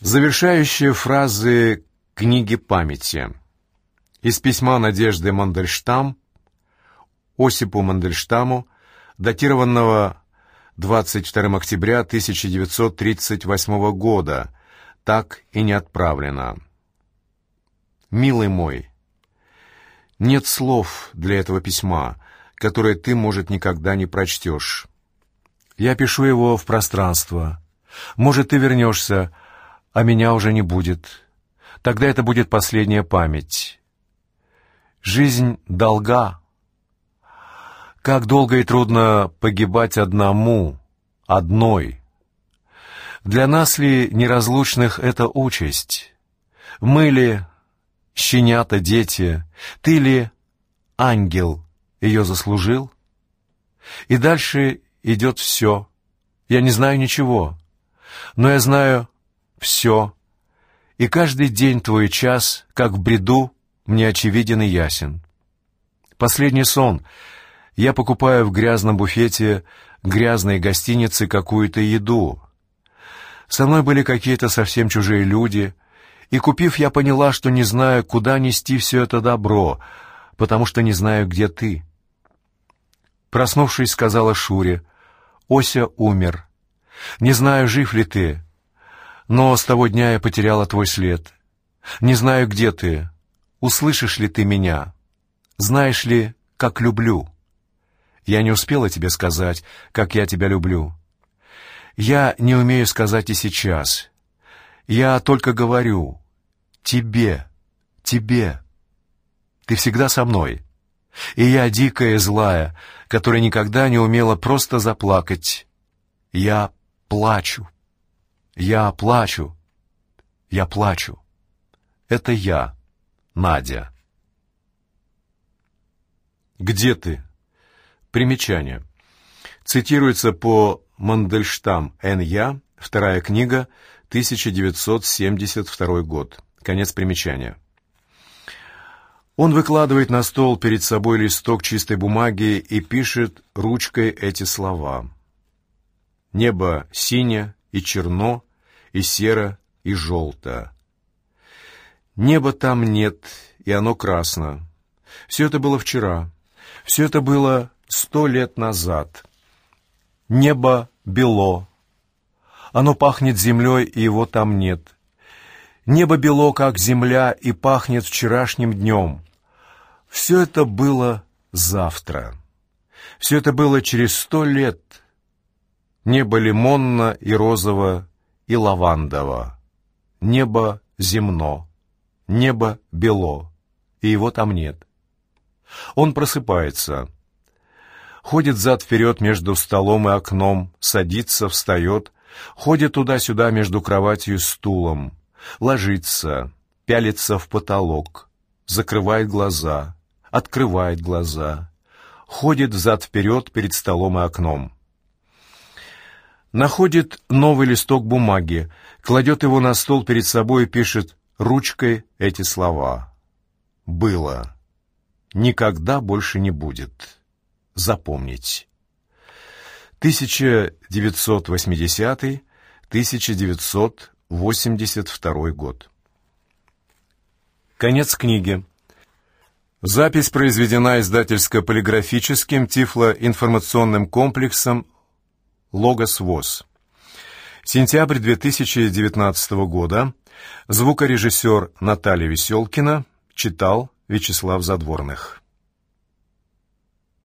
Завершающие фразы книги памяти. Из письма Надежды Мандельштам Осипу Мандельштаму, датированного 22 октября 1938 года, так и не отправлено. «Милый мой, нет слов для этого письма, которое ты, может, никогда не прочтешь. Я пишу его в пространство. Может, ты вернешься, а меня уже не будет. Тогда это будет последняя память. Жизнь долга. Как долго и трудно погибать одному, одной. Для нас ли, неразлучных, это участь? Мы ли, щенята, дети, ты ли, ангел, ее заслужил? И дальше идет все. Я не знаю ничего, но я знаю, все. И каждый день твой час, как в бреду, мне очевиден и ясен. Последний сон. Я покупаю в грязном буфете грязной гостиницы какую-то еду. Со мной были какие-то совсем чужие люди, и, купив, я поняла, что не знаю, куда нести все это добро, потому что не знаю, где ты. Проснувшись, сказала Шуре, «Ося умер. Не знаю, жив ли ты, но с того дня я потеряла твой след. Не знаю, где ты. Услышишь ли ты меня? Знаешь ли, как люблю? Я не успела тебе сказать, как я тебя люблю. Я не умею сказать и сейчас. Я только говорю. Тебе, тебе. Ты всегда со мной. И я дикая и злая, которая никогда не умела просто заплакать. Я плачу. Я плачу. Я плачу. Это я, Надя. Где ты? Примечание. Цитируется по Мандельштам Н.Я., вторая книга, 1972 год. Конец примечания. Он выкладывает на стол перед собой листок чистой бумаги и пишет ручкой эти слова. «Небо синее и черно, и серо, и желто. Неба там нет, и оно красно. Все это было вчера. Все это было сто лет назад. Небо бело. Оно пахнет землей, и его там нет. Небо бело, как земля, и пахнет вчерашним днем. Все это было завтра. Все это было через сто лет. Небо лимонно и розово, и лавандово. Небо земно, небо бело, и его там нет. Он просыпается, ходит зад-вперед между столом и окном, садится, встает, ходит туда-сюда между кроватью и стулом, ложится, пялится в потолок, закрывает глаза, открывает глаза, ходит зад-вперед перед столом и окном находит новый листок бумаги, кладет его на стол перед собой и пишет ручкой эти слова. «Было. Никогда больше не будет. Запомнить». 1980-1982 год. Конец книги. Запись произведена издательско-полиграфическим тифлоинформационным комплексом Логос ВОЗ. Сентябрь 2019 года. Звукорежиссер Наталья Веселкина читал Вячеслав Задворных.